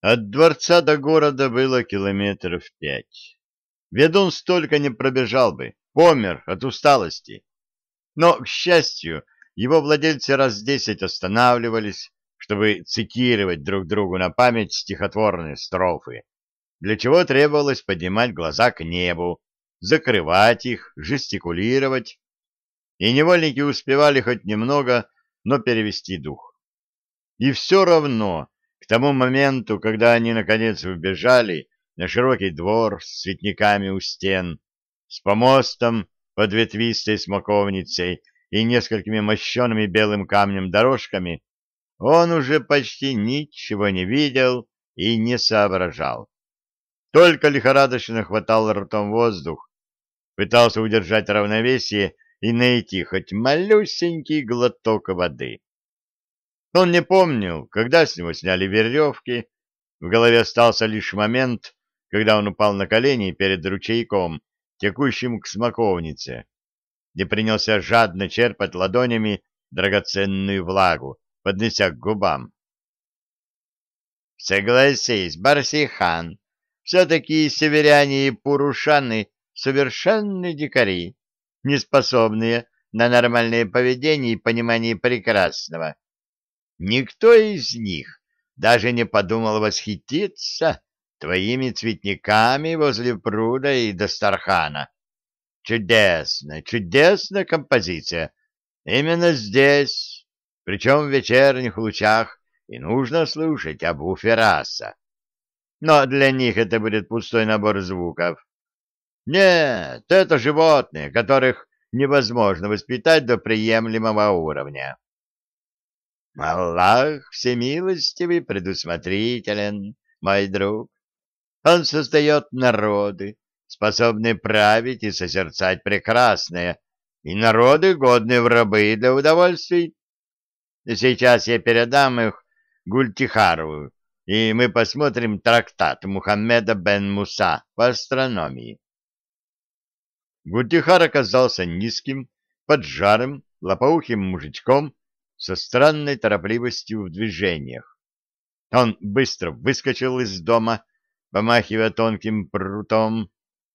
От дворца до города было километров пять. Ведун столько не пробежал бы, помер от усталости. Но, к счастью, его владельцы раз десять останавливались, чтобы цитировать друг другу на память стихотворные строфы, для чего требовалось поднимать глаза к небу, закрывать их, жестикулировать, и невольники успевали хоть немного, но перевести дух. И все равно, тому моменту, когда они наконец убежали на широкий двор с цветниками у стен, с помостом под ветвистой смоковницей и несколькими мощеными белым камнем дорожками, он уже почти ничего не видел и не соображал. Только лихорадочно хватал ртом воздух, пытался удержать равновесие и найти хоть малюсенький глоток воды. Он не помнил, когда с него сняли веревки, в голове остался лишь момент, когда он упал на колени перед ручейком, текущим к смоковнице, где принялся жадно черпать ладонями драгоценную влагу, поднеся к губам. «Согласись, Барсихан, все-таки северяне и пурушаны совершенные дикари, неспособные на нормальное поведение и понимание прекрасного. Никто из них даже не подумал восхититься твоими цветниками возле пруда и Дастархана. Чудесно, чудесная композиция. Именно здесь, причем в вечерних лучах, и нужно слушать Абу Фераса. Но для них это будет пустой набор звуков. Нет, это животные, которых невозможно воспитать до приемлемого уровня. Аллах всемилостивый предусмотрителен, мой друг. Он создает народы, способные править и созерцать прекрасное, и народы, годные в рабы для удовольствий. Сейчас я передам их Гультихару, и мы посмотрим трактат Мухаммеда бен Муса по астрономии. Гультихар оказался низким, поджарым, лопоухим мужичком со странной торопливостью в движениях. Он быстро выскочил из дома, помахивая тонким прутом,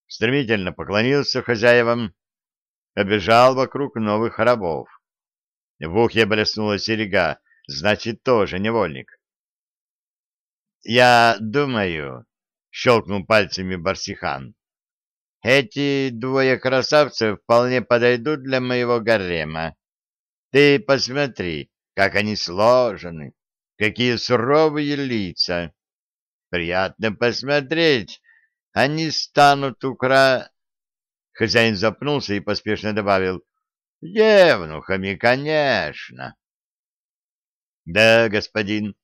стремительно поклонился хозяевам, обежал вокруг новых рабов. В ухе блеснула серега, значит, тоже невольник. «Я думаю», — щелкнул пальцами Барсихан, эти двое красавцев вполне подойдут для моего гарема. Ты посмотри, как они сложены, какие суровые лица. Приятно посмотреть. Они станут укра... Хозяин запнулся и поспешно добавил. Евнухами, конечно. Да, господин,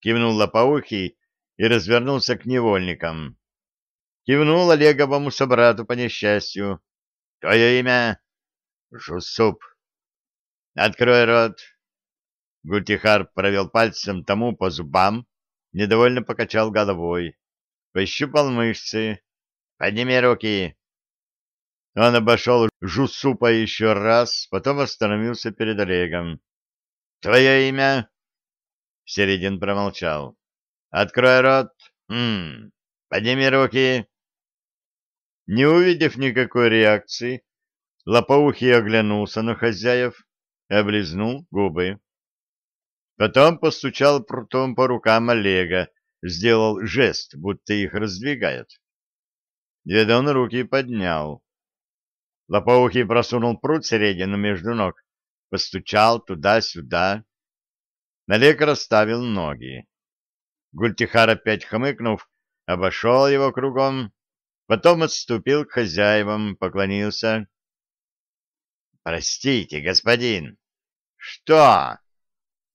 кивнул лопоухий и развернулся к невольникам. Кивнул Олеговому собрату по несчастью. — Твое имя? — Жусуп. — Открой рот. Гультихар провел пальцем тому по зубам, недовольно покачал головой. Пощупал мышцы. — Подними руки. Он обошел Жусупа еще раз, потом остановился перед Олегом. — Твое имя? Середин промолчал. — Открой рот. М -м. Подними руки. Не увидев никакой реакции, Лопоухий оглянулся на хозяев облизнул губы. Потом постучал прутом по рукам Олега, сделал жест, будто их раздвигает. Ведун руки поднял. Лопоухий просунул прут середину между ног, постучал туда-сюда. Олег расставил ноги. Гультихар опять хмыкнув, обошел его кругом Потом отступил к хозяевам, поклонился. — Простите, господин. — Что?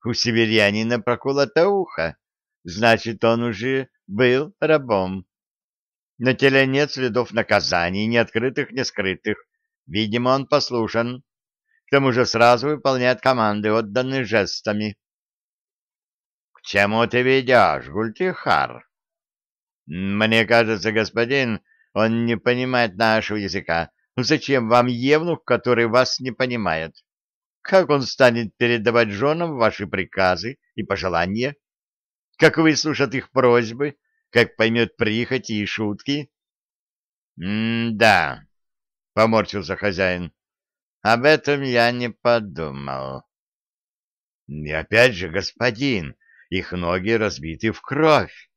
У северянина проколото ухо. Значит, он уже был рабом. На теле нет следов наказаний, ни открытых, ни скрытых. Видимо, он послушан. К тому же сразу выполняет команды, отданные жестами. — К чему ты ведешь, Гультихар? — Мне кажется, господин, он не понимает нашего языка. Ну зачем вам евнух, который вас не понимает? Как он станет передавать женам ваши приказы и пожелания? как выслушат их просьбы, как поймет прихоти и шутки? — М-да, — поморщился хозяин, — об этом я не подумал. — И опять же, господин, их ноги разбиты в кровь.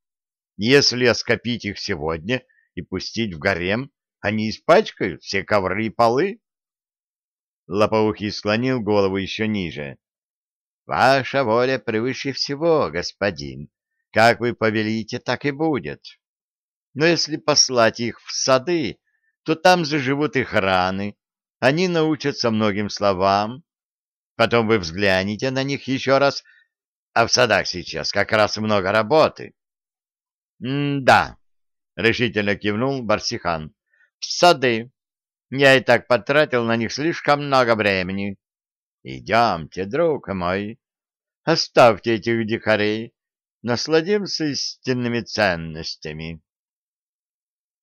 Если оскопить их сегодня и пустить в гарем, они испачкают все ковры и полы. Лопоухий склонил голову еще ниже. — Ваша воля превыше всего, господин. Как вы повелите, так и будет. Но если послать их в сады, то там заживут их раны, они научатся многим словам. Потом вы взглянете на них еще раз, а в садах сейчас как раз много работы. — Да, — решительно кивнул Барсихан. — В сады. Я и так потратил на них слишком много времени. Идемте, друг мой. Оставьте этих дикарей. Насладимся истинными ценностями.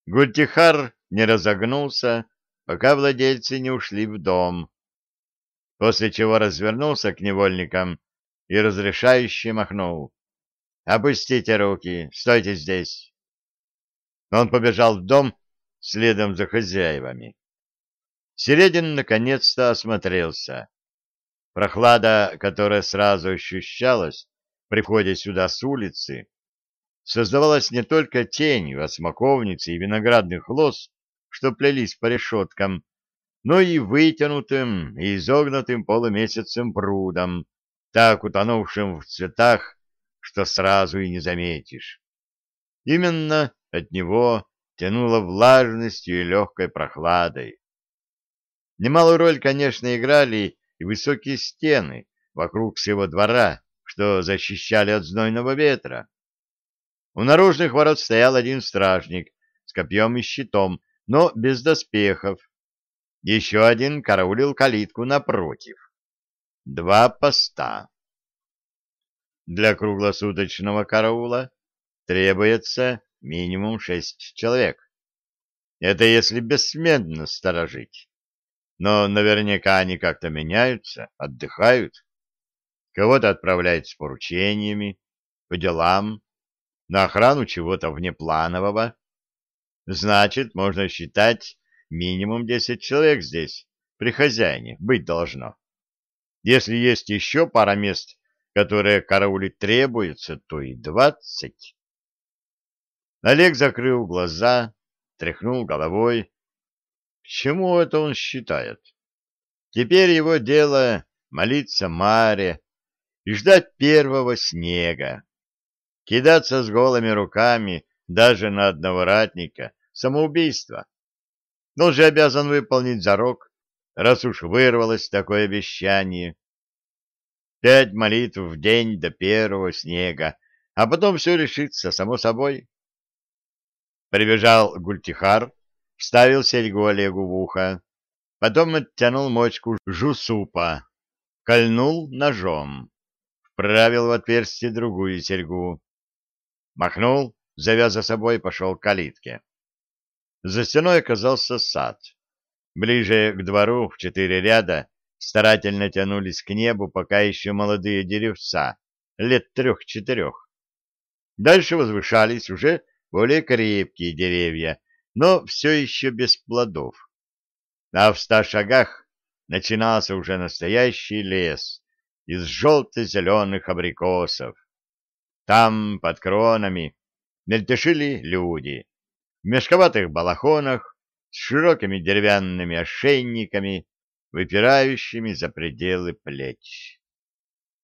Гультихар не разогнулся, пока владельцы не ушли в дом, после чего развернулся к невольникам и разрешающе махнул. Опустите руки, стойте здесь. Он побежал в дом следом за хозяевами. Середин наконец-то осмотрелся. Прохлада, которая сразу ощущалась при входе сюда с улицы, создавалась не только тенью от смоковницы и виноградных лоз, что плелись по решеткам, но и вытянутым и изогнутым полумесяцем прудом, так утонувшим в цветах что сразу и не заметишь. Именно от него тянуло влажностью и легкой прохладой. Немалую роль, конечно, играли и высокие стены вокруг всего двора, что защищали от знойного ветра. У наружных ворот стоял один стражник с копьем и щитом, но без доспехов. Еще один караулил калитку напротив. Два поста. Для круглосуточного караула требуется минимум шесть человек. Это если бессменно сторожить. Но наверняка они как-то меняются, отдыхают. Кого-то отправляют с поручениями, по делам, на охрану чего-то внепланового. Значит, можно считать, минимум десять человек здесь, при хозяине, быть должно. Если есть еще пара мест которое караулить требуется, то и двадцать. Олег закрыл глаза, тряхнул головой. К чему это он считает? Теперь его дело молиться Маре и ждать первого снега. Кидаться с голыми руками даже на одного ратника — самоубийство. Но он же обязан выполнить зарок, раз уж вырвалось такое обещание. Пять молитв в день до первого снега, а потом все решится само собой. Прибежал Гультихар, вставил серьгу Олегу в ухо, потом оттянул мочку жусупа, кольнул ножом, вправил в отверстие другую серьгу, махнул, завяза собой, пошел к калитке. За стеной оказался сад. Ближе к двору, в четыре ряда, старательно тянулись к небу пока еще молодые деревца, лет трех-четырех. Дальше возвышались уже более крепкие деревья, но все еще без плодов. А в ста шагах начинался уже настоящий лес из желто-зеленых абрикосов. Там, под кронами, мельтешили люди в мешковатых балахонах с широкими деревянными ошейниками, выпирающими за пределы плеч.